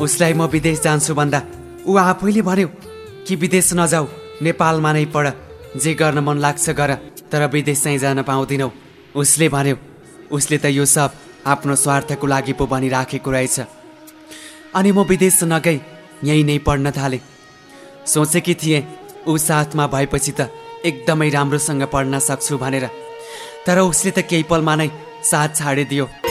उसलाई म विदेश जान्छु भन्दा ऊ आफैले भन्यो कि विदेश नजाऊ नेपालमा नै पढ। जे गर्न मन लाग्छ गर तर विदेश चाहिँ जान पाउँदिनौ। उसले भन्यो उसले त यो सब आफ्नो स्वार्थको लागि पो भनिराखेको रहेछ। अनि म विदेश नगई यहीँ नै पढ्न थालेँ। सोचेकी थिएँ ऊ साथमा भएपछि त एकदमै राम्रोसँग पढ्न सक्छु भनेर। तर उसले त केही पलमा नै साथ छाडिदियो।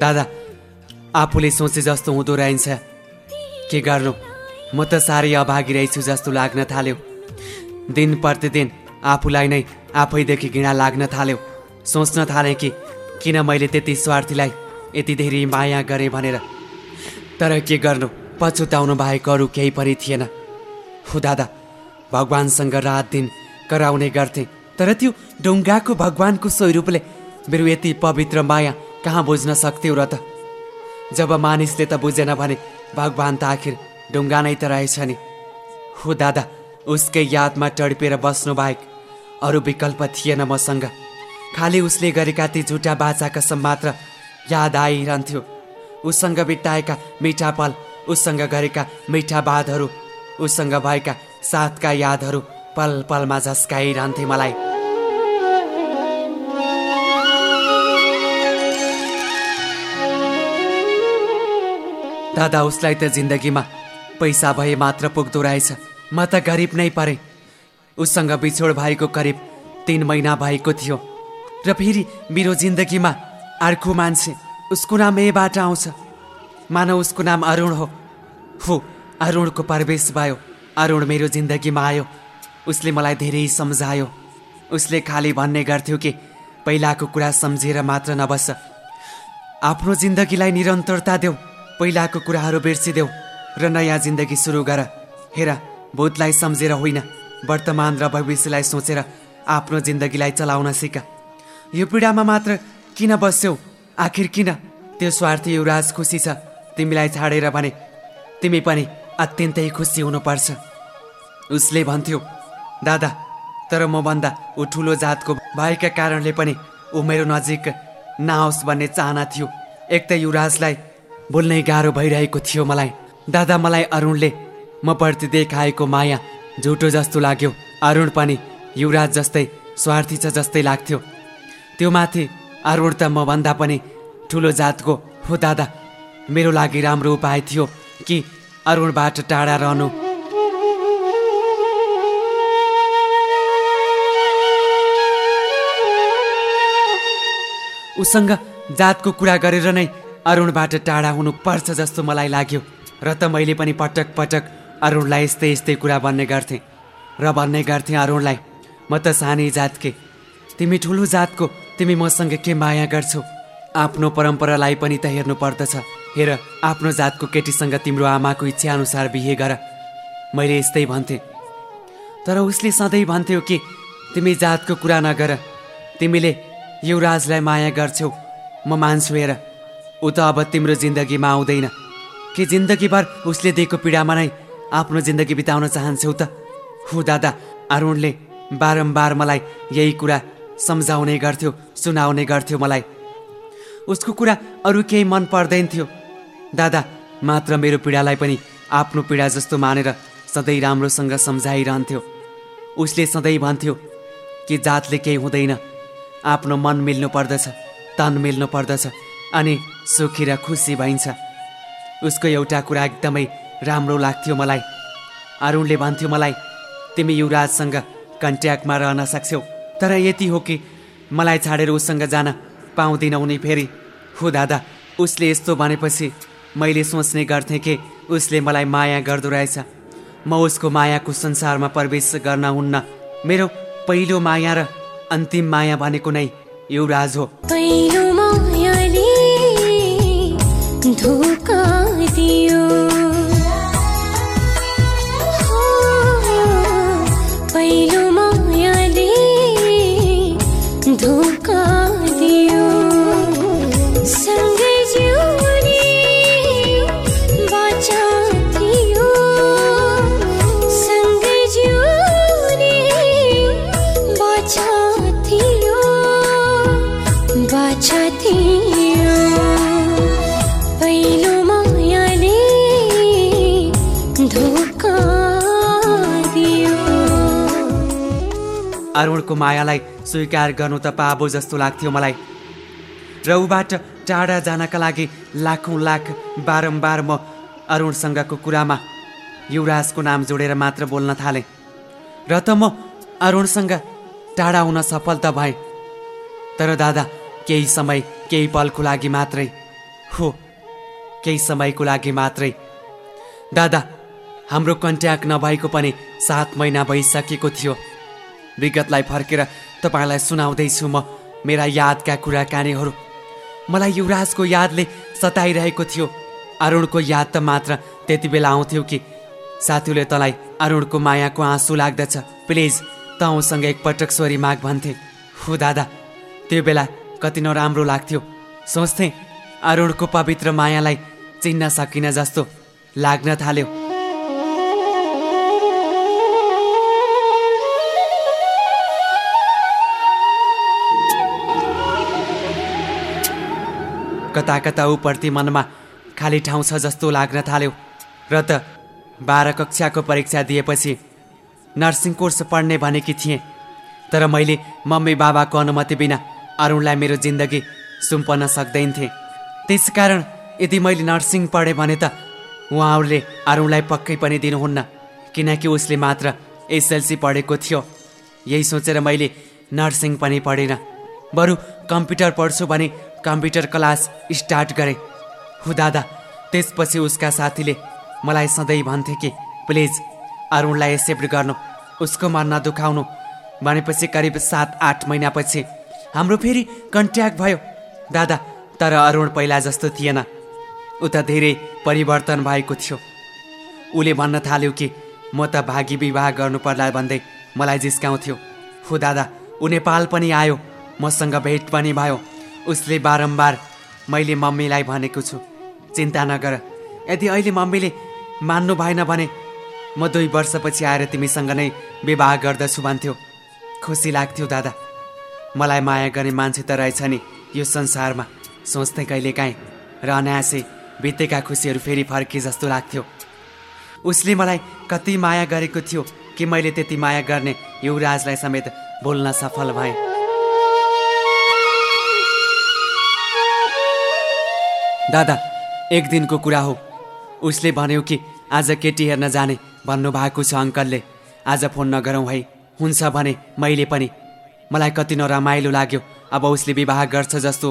दादा आफूले सोचे जस्तो हुँदो रहेछ। के गर्नु? म त साह्रै अभागी रहेछु जस्तो लाग्न थाल्यो। दिन प्रतिदिन आफूलाई नै आफैदेखि घृणा लाग्न थाल्यो। सोच्न थालेँ कि किन मैले त्यति स्वार्थीलाई यति धेरै माया गरेँ भनेर। तर के गर्नु? पछुताउनु बाहेक अरू केही पनि थिएन। हो दादा भगवान्सँग रात दिन कराउने गर्थे। तर त्यो ढुङ्गाको भगवान्को स्वरूपले मेरो यति पवित्र माया कहाँ बुझ्न सक्थ्यौ र त? जब मानिसले त बुझेन भने भगवान् त आखिर ढुङ्गा नै त रहेछ नि। हो दादा उसकै यादमा टडपेर बस्नु बाहेक अरू विकल्प थिएन मसँग। खालि उसले गरेका ती झुटा बाचा कसम मात्र याद आइरहन्थ्यो। उसँग बिताएका मिठा पल उसँग गरेका मिठा बादहरू उसँग भएका साथका यादहरू पल पलमा झस्काइरहन्थे मलाई। दादा उसलाई त जिन्दगीमा पैसा भए मात्र पुग्दो रहेछ। म त गरिब नै परेँ। उसँग बिछोड भएको करिब तिन महिना भएको थियो। र फेरि मेरो जिन्दगीमा अर्को मान्छे उसको नाम एबाट आउँछ। मानव उसको नाम अरुण हो। हो अरुणको प्रवेश भयो। अरुण मेरो जिन्दगीमा आयो। उसले मलाई धेरै सम्झायो। उसले खालि भन्ने गर्थ्यो कि पहिलाको कुरा सम्झेर मात्र नबस। आफ्नो जिन्दगीलाई निरन्तरता देऊ। पहिलाको कुराहरू बिर्सिदेऊ र नयाँ जिन्दगी सुरु गर। हेर भूतलाई सम्झेर होइन वर्तमान र भविष्यलाई सोचेर आफ्नो जिन्दगीलाई चलाउन सिक। यो पीडामा मात्र किन बस्यौ? आखिर किन? त्यो स्वार्थी युवराज खुसी छ। तिमीलाई छाडेर भने तिमी पनि अत्यन्तै खुसी हुनुपर्छ। उसले भन्थ्यो दादा तर म भन्दा ऊ ठुलो जातको भएका कारणले पनि ऊ मेरो नजिक नआओस् भन्ने चाहना थियो। एक त युवराजलाई बोल्नै गाह्रो भइरहेको थियो मलाई। दादा मलाई अरुणले म प्रति देखाएको माया झुटो जस्तो लाग्यो। अरुण पनि युवराज जस्तै स्वार्थी छ जस्तै लाग्थ्यो। त्यो माथि अरुण त म भन्दा पनि ठुलो जातको हो दादा। मेरो लागि राम्रो उपाय थियो कि अरुणबाट टाढा रहनु। उसँग जातको कुरा गरेर नै अरुणबाट टाढा हुनु पर्छ जस्तो मलाई लाग्यो र त मैले पनि पटक पटक अरुणलाई यस्तै यस्तै कुरा भन्ने गर्थेँ। र भन्ने गर्थेँ अरुणलाई म त सानै जातके। तिमी ठुलो जातको तिमी मसँग के माया गर्छौ? आफ्नो परम्परालाई पनि त हेर्नु पर्दछ। हेर आफ्नो जातको केटीसँग तिम्रो आमाको इच्छा अनुसार बिहे गर। मैले यस्तै भन्थेँ। तर उसले सधैँ भन्थ्यो कि तिमी जातको कुरा नगर। तिमीले युवराजलाई माया गर्छौ। म मान्छु हेर। ऊ त अब तिम्रो जिन्दगीमा आउँदैन। कि जिन्दगीभर उसले दिएको पीडामा नै आफ्नो जिन्दगी बिताउन चाहन्छौ त? हु दादा अरुणले बारम्बार मलाई यही कुरा सम्झाउने गर्थ्यो सुनाउने गर्थ्यो मलाई। उसको कुरा अरू केही मन पर्दैन थियो। दादा मात्र मेरो पीडालाई पनि आफ्नो पीडा जस्तो मानेर सधैँ राम्रोसँग सम्झाइरहन्थ्यो। उसले सधैँ भन्थ्यो कि जातले केही हुँदैन। आफ्नो मन मिल्नु पर्दछ तन मिल्नु पर्दछ। अनि सुखी र खुसी भइन्छ। उसको एउटा कुरा एकदमै राम्रो लाग्थ्यो मलाई। अरुणले भन्थ्यो मलाई तिमी युवराजसँग कन्ट्याक्टमा रहन सक्छौ। तर यति हो कि मलाई छाडेर उसँग जान पाउँदिन उनी फेरि। हो दादा उसले यस्तो भनेपछि मैले सोच्ने गर्थेँ कि उसले मलाई माया गर्दो रहेछ। म उसको मायाको संसारमा प्रवेश गर्न हुन्न। मेरो पहिलो माया र अन्तिम माया भनेको नै युवराज हो। अरुणको मायालाई स्वीकार गर्नु त पाबो जस्तो लाग्थ्यो मलाई। र ऊबाट टाढा जानका लागि लाखौँ लाख बारम्बार म अरुणसँगको कुरामा युवराजको नाम जोडेर मात्र बोल्न थालेँ। र त म अरुणसँग टाढा हुन सफल त भएँ। तर दादा केही समय केही पलको लागि मात्रै। हो केही समयको लागि मात्रै। दादा हाम्रो कन्ट्याक्ट नभएको पनि सात महिना भइसकेको थियो। विगतलाई फर्केर तपाईँलाई सुनाउँदैछु म मेरा यादका कुराकानीहरू। मलाई युवराजको यादले सताइरहेको थियो। अरुणको याद त मात्र त्यति बेला आउँथ्यो कि साथीले तँलाई अरुणको मायाको आँसु लाग्दछ। प्लिज त उसँग एकपटक सोरी माग भन्थे। हो दादा त्यो बेला कति नराम्रो लाग्थ्यो। सोच्थेँ अरुणको पवित्र मायालाई चिन्न सकिन जस्तो लाग्न थाल्यो। कता कता ऊप्रति मनमा खाली ठाउँ छ जस्तो लाग्न थाल्यो। र त बाह्र कक्षाको परीक्षा दिएपछि नर्सिङ कोर्स पढ्ने भनेकी थिएँ। तर मैले मम्मी बाबाको अनुमति बिना अरुणलाई मेरो जिन्दगी सुम्पन सक्दैनथेँ। त्यसकारण यदि मैले नर्सिङ पढेँ भने त उहाँहरूले अरुणलाई पक्कै पनि दिनुहुन्न किनकि उसले मात्र एसएलसी पढेको थियो। यही सोचेर मैले नर्सिङ पनि पढिनँ। बरु कम्प्युटर पढ्छु भने कम्प्युटर क्लास स्टार्ट गरेँ। हो दादा त्यसपछि उसका साथीले मलाई सधैँ भन्थे कि प्लिज अरुणलाई एक्सेप्ट गर्नु उसको मन नदुखाउनु। भनेपछि करिब सात आठ महिनापछि हाम्रो फेरि कन्ट्याक्ट भयो। दादा तर अरुण पहिला जस्तो थिएन। ऊ त धेरै परिवर्तन भएको थियो। उसले भन्न थाल्यो कि म त भागी विवाह गर्नु पर्ला भन्दै मलाई जिस्काउँथ्यो। हो दादा ऊ नेपाल पनि आयो मसँग भेट पनि भयो। उसले बारम्बार मैले मम्मीलाई भनेको छु चिन्ता नगर। यदि अहिले मम्मीले मान्नु भएन भने म दुई वर्षपछि आएर तिमीसँग नै विवाह गर्दछु भन्थ्यो। खुसी लाग्थ्यो दादा। मलाई माया गर्ने मान्छे त रहेछ नि यो संसारमा। सोच्थेँ कहिलेकाहीँ र अनायासै बितेका खुसीहरू फेरि फर्के जस्तो लाग्थ्यो। उसले मलाई कति माया गरेको थियो कि मैले त्यति माया गर्ने युवराजलाई समेत बोल्न सफल भएँ। दादा एक दिनको कुरा हो। उसले भन्यो कि आज केटी हेर्न जाने भन्नुभएको छ अङ्कलले। आज फोन नगरौँ है। हुन्छ भने मैले पनि। मलाई कति नरमाइलो लाग्यो। अब उसले विवाह गर्छ जस्तो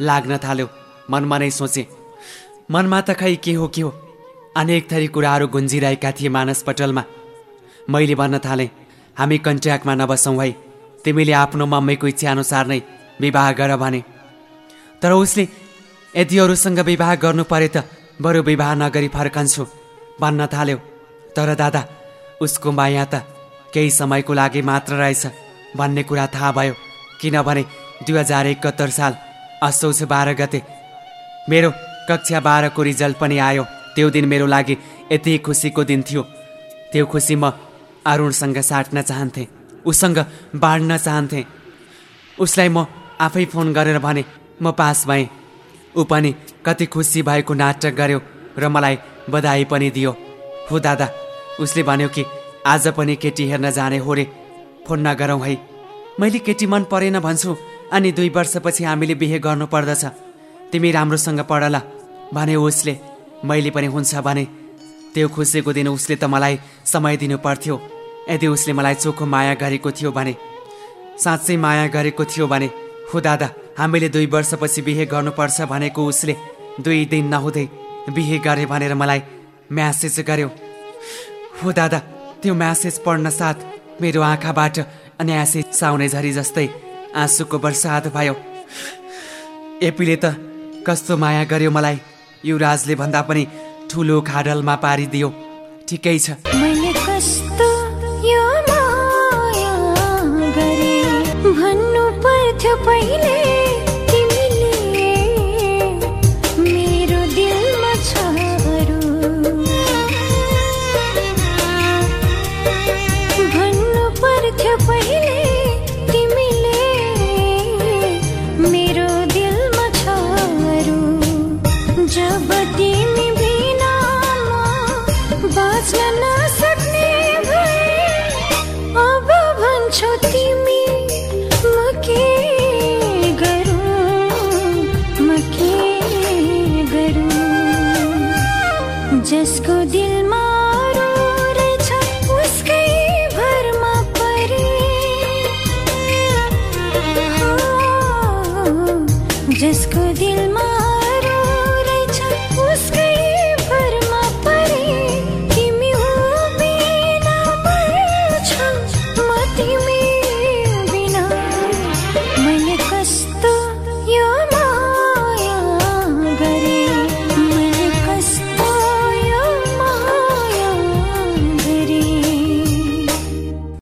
लाग्न थाल्यो। मनमा नै सोचे। मनमा त खै के हो के हो? अनेक थरी कुराहरू गुन्जिरहेका थिए मानसपटलमा मैले भन्न थालेँ हामी कन्ट्र्याक्टमा नबसौँ है। तिमीले आफ्नो मम्मीको इच्छाअनुसार नै विवाह गर भने। तर उसले यदि अरूसँग विवाह गर्नु परे त बरु विवाह नगरी फर्कन्छु भन्न थाल्यो। तर दादा उसको माया त केही समयको लागि मात्र रहेछ भन्ने कुरा थाहा भयो किनभने दुई हजार एकहत्तर साल असोज बाह्र गते मेरो कक्षा बाह्रको रिजल्ट पनि आयो। त्यो दिन मेरो लागि यति खुसीको दिन थियो। त्यो खुसी म अरुणसँग साट्न चाहन्थेँ उसँग बाँड्न चाहन्थेँ। उसलाई म आफै फोन गरेर भने म पास भएँ। ऊ पनि कति खुसी भएको नाटक गर्यो र मलाई बधाई पनि दियो। हो दादा उसले भन्यो कि आज पनि केटी हेर्न जाने हो रे। फोन नगरौँ है। मैले केटी मन परेन भन्छु अनि दुई वर्षपछि हामीले बिहे गर्नु पर्दछ। तिमी राम्रोसँग पढ ल भने उसले मैले पनि हुन्छ भने। त्यो खुसीको दिन उसले त मलाई समय दिनु पर्थ्यो। यदि उसले मलाई चोखो माया गरेको थियो भने साँच्चै माया गरेको थियो भने हो दादा हामीले दुई वर्षपछि बिहे गर्नुपर्छ भनेको उसले दुई दिन नहुँदै बिहे गरे भनेर मलाई म्यासेज गर्यो। हो दादा त्यो म्यासेज पढ्न साथ मेरो आँखाबाट अन्यासे साउने झरी जस्तै आँसुको बर्सात भयो। एपीले त कस्तो माया गर्यो मलाई युवराजले भन्दा पनि ठुलो खाडलमा पारिदियो। ठिकै छ। पहिले। जसको दिलमा जसको दिलमा रहेछ उसकै